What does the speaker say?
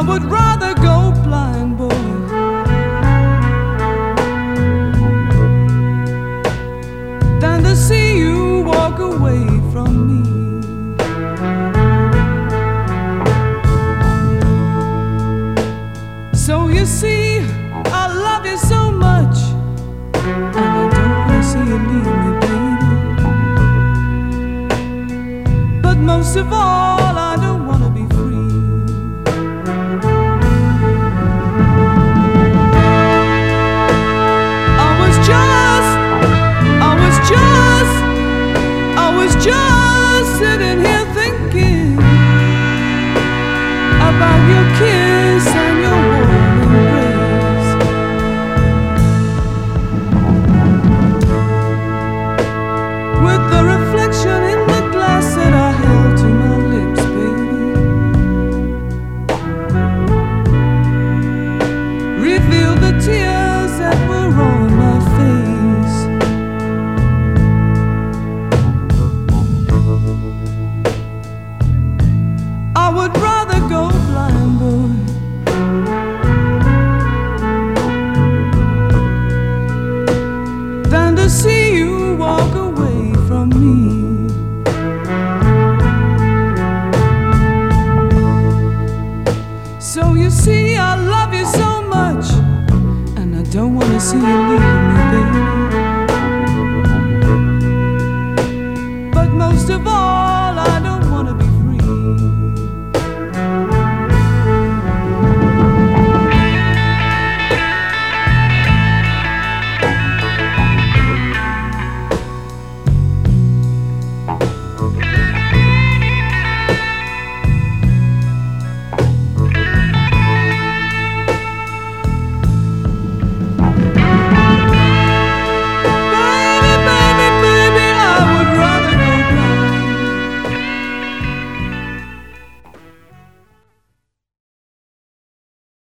I would rather go blind, boy. Than to see you walk away from me. So you see, I love you so much, and I don't wanna see you leave me, baby. But most of all, about see you walk away from me. So you see, I love you so much, and I don't want to see you leave me, baby. But most of all,